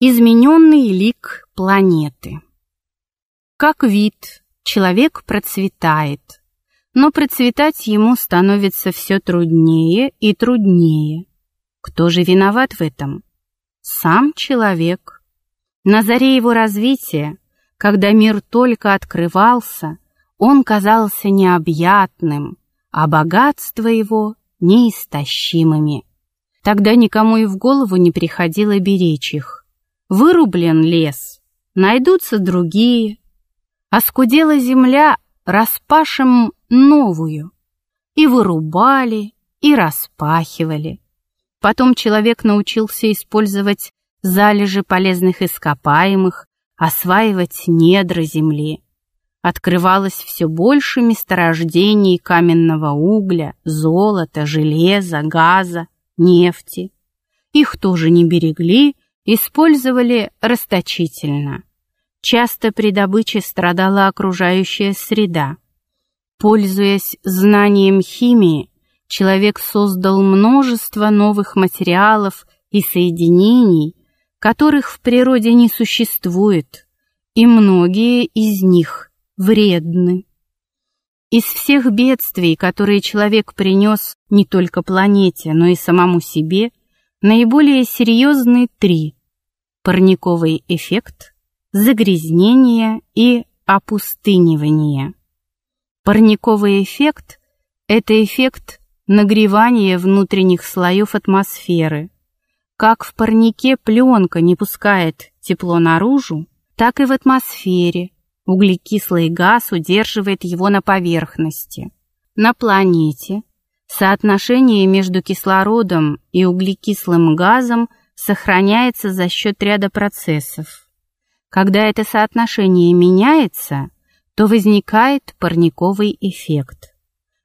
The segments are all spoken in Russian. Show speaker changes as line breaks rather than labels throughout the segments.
Измененный лик планеты. Как вид, человек процветает, но процветать ему становится все труднее и труднее. Кто же виноват в этом? Сам человек. На заре его развития, когда мир только открывался, он казался необъятным, а богатства его неистощимыми. Тогда никому и в голову не приходило беречь их. Вырублен лес, найдутся другие. Оскудела земля, распашем новую. И вырубали, и распахивали. Потом человек научился использовать залежи полезных ископаемых, осваивать недра земли. Открывалось все больше месторождений каменного угля, золота, железа, газа, нефти. Их тоже не берегли, использовали расточительно. Часто при добыче страдала окружающая среда. Пользуясь знанием химии, человек создал множество новых материалов и соединений, которых в природе не существует, и многие из них вредны. Из всех бедствий, которые человек принес не только планете, но и самому себе, наиболее серьезны три – парниковый эффект, загрязнение и опустынивание. Парниковый эффект – это эффект нагревания внутренних слоев атмосферы. Как в парнике пленка не пускает тепло наружу, так и в атмосфере Углекислый газ удерживает его на поверхности. На планете соотношение между кислородом и углекислым газом сохраняется за счет ряда процессов. Когда это соотношение меняется, то возникает парниковый эффект.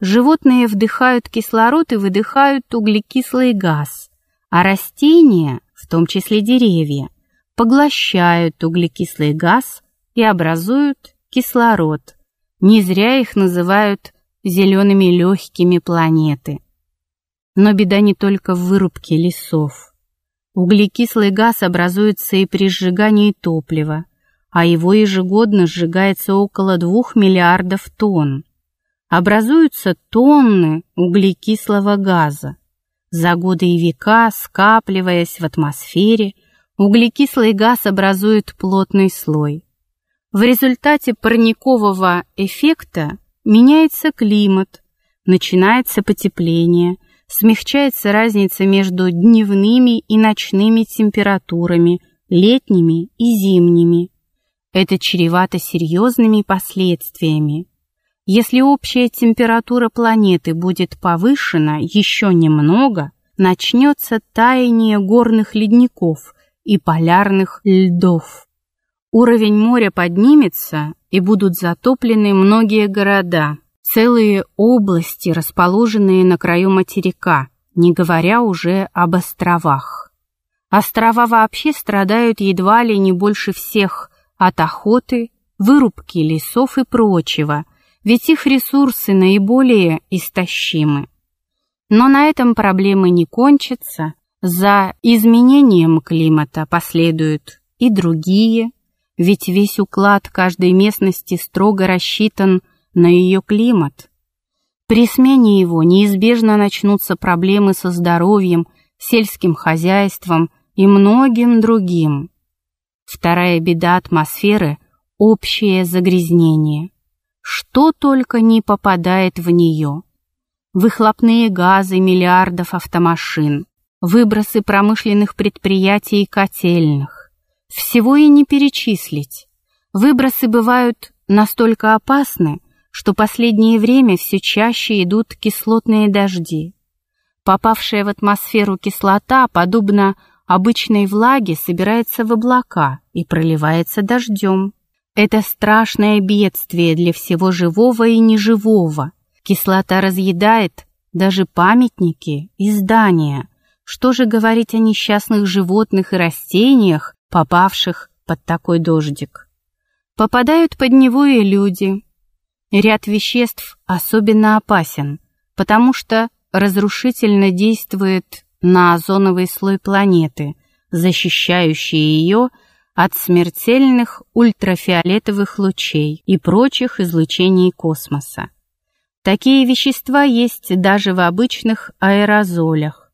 Животные вдыхают кислород и выдыхают углекислый газ, а растения, в том числе деревья, поглощают углекислый газ и образуют кислород. Не зря их называют зелеными легкими планеты. Но беда не только в вырубке лесов. Углекислый газ образуется и при сжигании топлива, а его ежегодно сжигается около 2 миллиардов тонн. Образуются тонны углекислого газа. За годы и века, скапливаясь в атмосфере, углекислый газ образует плотный слой. В результате парникового эффекта меняется климат, начинается потепление, смягчается разница между дневными и ночными температурами, летними и зимними. Это чревато серьезными последствиями. Если общая температура планеты будет повышена еще немного, начнется таяние горных ледников и полярных льдов. Уровень моря поднимется, и будут затоплены многие города, целые области, расположенные на краю материка, не говоря уже об островах. Острова вообще страдают едва ли не больше всех от охоты, вырубки лесов и прочего, ведь их ресурсы наиболее истощимы. Но на этом проблемы не кончатся, за изменением климата последуют и другие, ведь весь уклад каждой местности строго рассчитан на ее климат. При смене его неизбежно начнутся проблемы со здоровьем, сельским хозяйством и многим другим. Вторая беда атмосферы – общее загрязнение. Что только не попадает в нее. Выхлопные газы миллиардов автомашин, выбросы промышленных предприятий и котельных, всего и не перечислить. Выбросы бывают настолько опасны, что последнее время все чаще идут кислотные дожди. Попавшая в атмосферу кислота, подобно обычной влаге, собирается в облака и проливается дождем. Это страшное бедствие для всего живого и неживого. Кислота разъедает даже памятники и здания. Что же говорить о несчастных животных и растениях, попавших под такой дождик. Попадают под него и люди. Ряд веществ особенно опасен, потому что разрушительно действует на озоновый слой планеты, защищающие ее от смертельных ультрафиолетовых лучей и прочих излучений космоса. Такие вещества есть даже в обычных аэрозолях.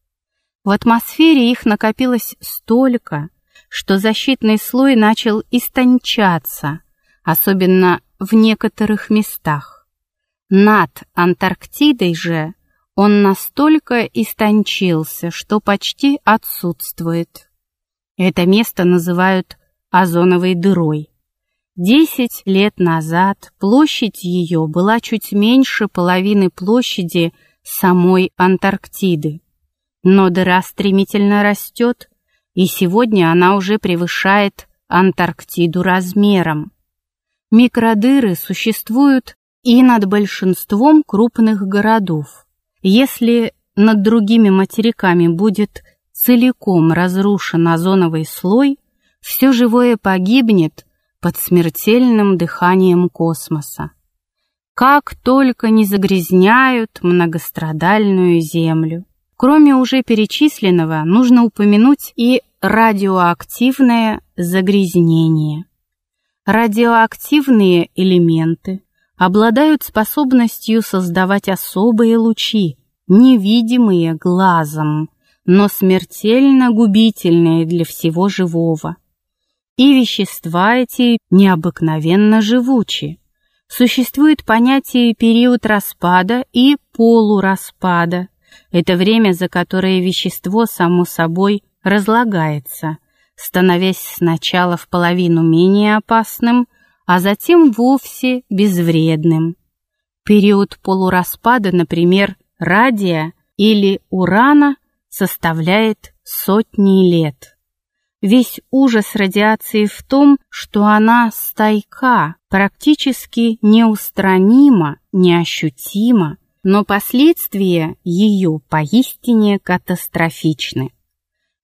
В атмосфере их накопилось столько, что защитный слой начал истончаться, особенно в некоторых местах. Над Антарктидой же он настолько истончился, что почти отсутствует. Это место называют озоновой дырой. Десять лет назад площадь ее была чуть меньше половины площади самой Антарктиды. Но дыра стремительно растет, и сегодня она уже превышает Антарктиду размером. Микродыры существуют и над большинством крупных городов. Если над другими материками будет целиком разрушен озоновый слой, все живое погибнет под смертельным дыханием космоса. Как только не загрязняют многострадальную Землю. Кроме уже перечисленного, нужно упомянуть и радиоактивное загрязнение. Радиоактивные элементы обладают способностью создавать особые лучи, невидимые глазом, но смертельно губительные для всего живого и вещества эти необыкновенно живучи. Существует понятие период распада и полураспада. Это время, за которое вещество само собой разлагается, становясь сначала в половину менее опасным, а затем вовсе безвредным. Период полураспада, например, радия или урана, составляет сотни лет. Весь ужас радиации в том, что она стойка, практически неустранима, неощутима, но последствия ее поистине катастрофичны.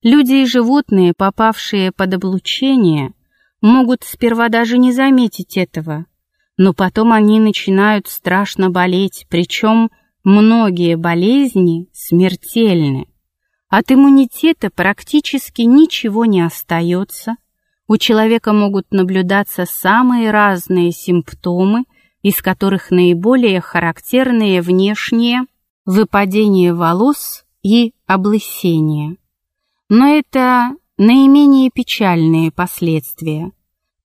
Люди и животные, попавшие под облучение, могут сперва даже не заметить этого, но потом они начинают страшно болеть, причем многие болезни смертельны. От иммунитета практически ничего не остается. У человека могут наблюдаться самые разные симптомы, из которых наиболее характерные внешние выпадение волос и облысение. Но это наименее печальные последствия.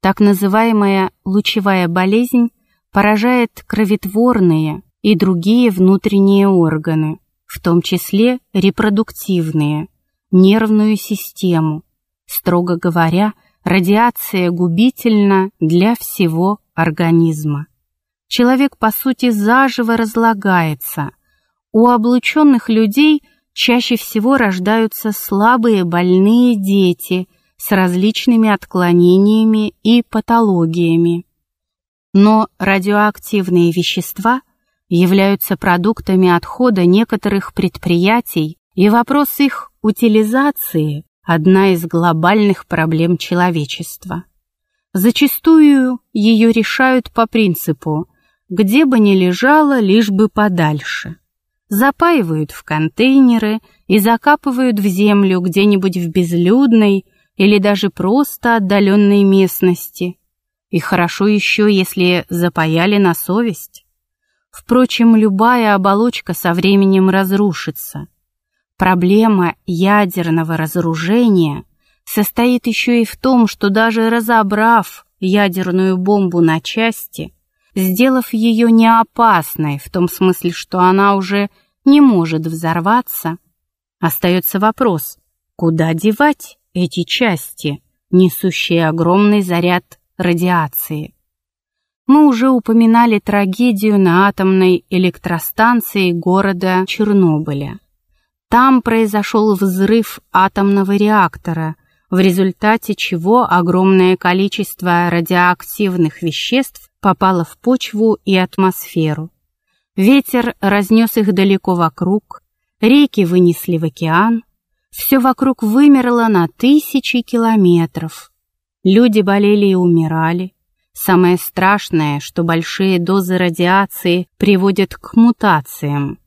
Так называемая лучевая болезнь поражает кроветворные и другие внутренние органы в том числе репродуктивные, нервную систему. Строго говоря, радиация губительна для всего организма. Человек, по сути, заживо разлагается. У облученных людей чаще всего рождаются слабые больные дети с различными отклонениями и патологиями. Но радиоактивные вещества являются продуктами отхода некоторых предприятий, и вопрос их утилизации – одна из глобальных проблем человечества. Зачастую ее решают по принципу «где бы ни лежало, лишь бы подальше». Запаивают в контейнеры и закапывают в землю где-нибудь в безлюдной или даже просто отдаленной местности. И хорошо еще, если запаяли на совесть. Впрочем, любая оболочка со временем разрушится. Проблема ядерного разоружения состоит еще и в том, что даже разобрав ядерную бомбу на части, сделав ее неопасной в том смысле, что она уже не может взорваться, остается вопрос, куда девать эти части, несущие огромный заряд радиации. Мы уже упоминали трагедию на атомной электростанции города Чернобыля. Там произошел взрыв атомного реактора, в результате чего огромное количество радиоактивных веществ попало в почву и атмосферу. Ветер разнес их далеко вокруг, реки вынесли в океан, все вокруг вымерло на тысячи километров. Люди болели и умирали, Самое страшное, что большие дозы радиации приводят к мутациям.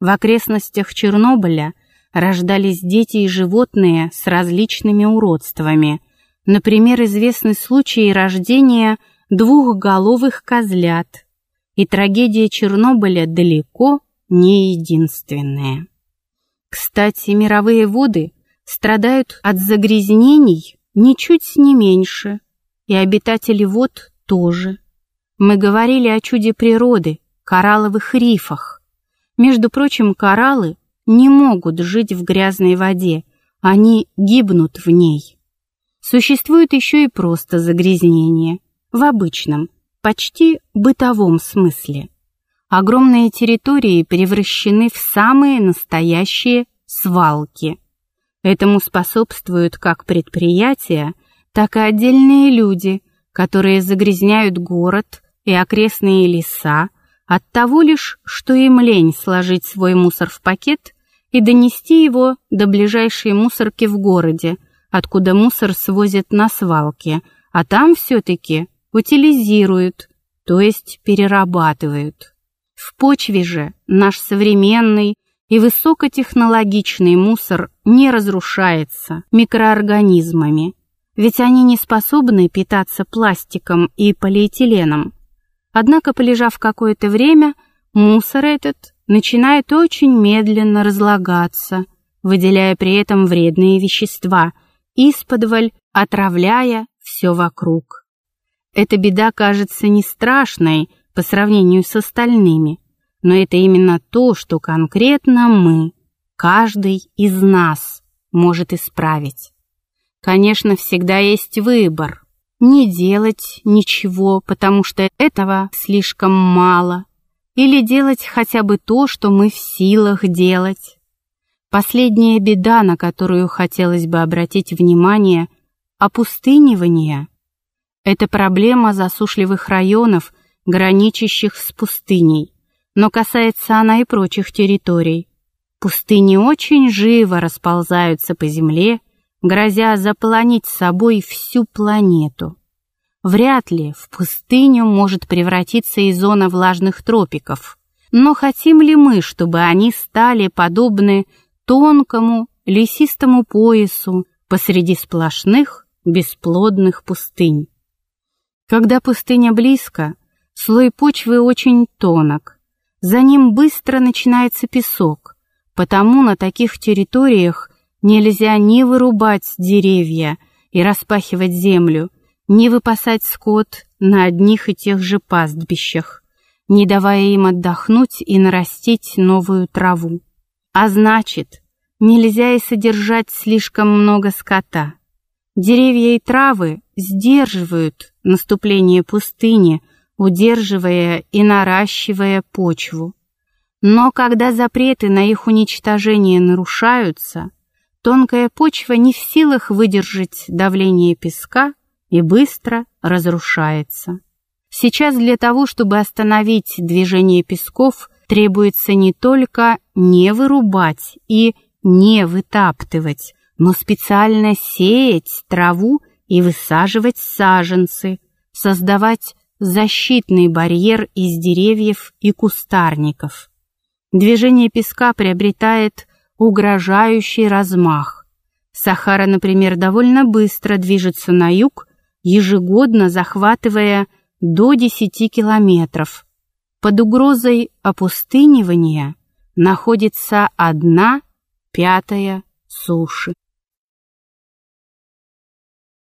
В окрестностях Чернобыля рождались дети и животные с различными уродствами. Например, известны случаи рождения двухголовых козлят. И трагедия Чернобыля далеко не единственная. Кстати, мировые воды страдают от загрязнений ничуть не меньше, и обитатели вод тоже. Мы говорили о чуде природы, коралловых рифах. Между прочим, кораллы не могут жить в грязной воде, они гибнут в ней. Существует еще и просто загрязнение, в обычном, почти бытовом смысле. Огромные территории превращены в самые настоящие свалки. Этому способствуют как предприятия, так и отдельные люди, которые загрязняют город и окрестные леса от того лишь, что им лень сложить свой мусор в пакет и донести его до ближайшей мусорки в городе, откуда мусор свозят на свалке, а там все-таки утилизируют, то есть перерабатывают. В почве же наш современный и высокотехнологичный мусор не разрушается микроорганизмами, ведь они не способны питаться пластиком и полиэтиленом. Однако, полежав какое-то время, мусор этот начинает очень медленно разлагаться, выделяя при этом вредные вещества, исподволь отравляя все вокруг. Эта беда кажется не страшной по сравнению с остальными, но это именно то, что конкретно мы, каждый из нас, может исправить. Конечно, всегда есть выбор. Не делать ничего, потому что этого слишком мало, или делать хотя бы то, что мы в силах делать. Последняя беда, на которую хотелось бы обратить внимание – опустынивание. Это проблема засушливых районов, граничащих с пустыней, но касается она и прочих территорий. Пустыни очень живо расползаются по земле, грозя заполонить собой всю планету. Вряд ли в пустыню может превратиться и зона влажных тропиков. Но хотим ли мы, чтобы они стали подобны тонкому лесистому поясу посреди сплошных бесплодных пустынь? Когда пустыня близко, слой почвы очень тонок. За ним быстро начинается песок, потому на таких территориях нельзя ни вырубать деревья и распахивать землю, не выпасать скот на одних и тех же пастбищах, не давая им отдохнуть и нарастить новую траву. А значит, нельзя и содержать слишком много скота. Деревья и травы сдерживают наступление пустыни, удерживая и наращивая почву. Но когда запреты на их уничтожение нарушаются, тонкая почва не в силах выдержать давление песка и быстро разрушается. Сейчас для того, чтобы остановить движение песков, требуется не только не вырубать и не вытаптывать, но специально сеять траву и высаживать саженцы, создавать защитный барьер из деревьев и кустарников. Движение песка приобретает угрожающий размах. Сахара, например, довольно быстро движется на юг ежегодно захватывая до 10 километров. Под угрозой опустынивания находится одна пятая суши.